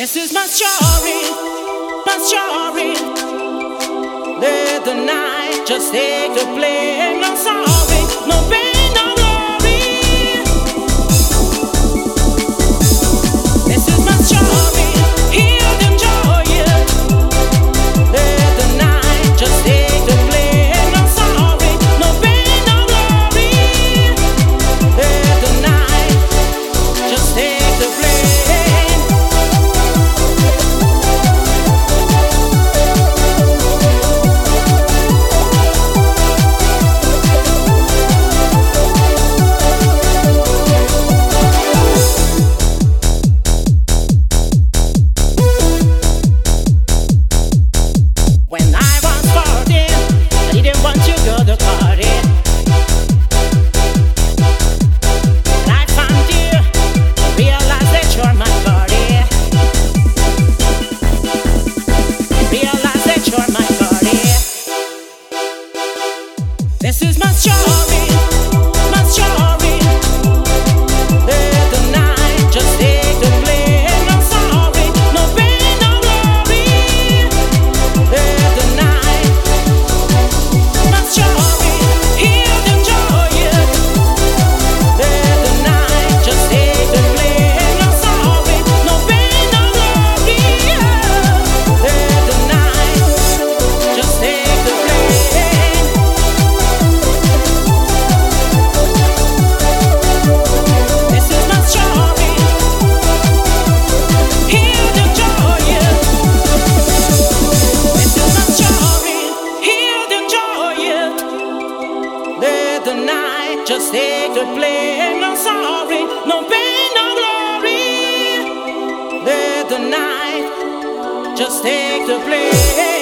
This is my story, my story. Let the night just take the place. mistake to blame, no sorry, no pain, no glory. Let the night just take the blame.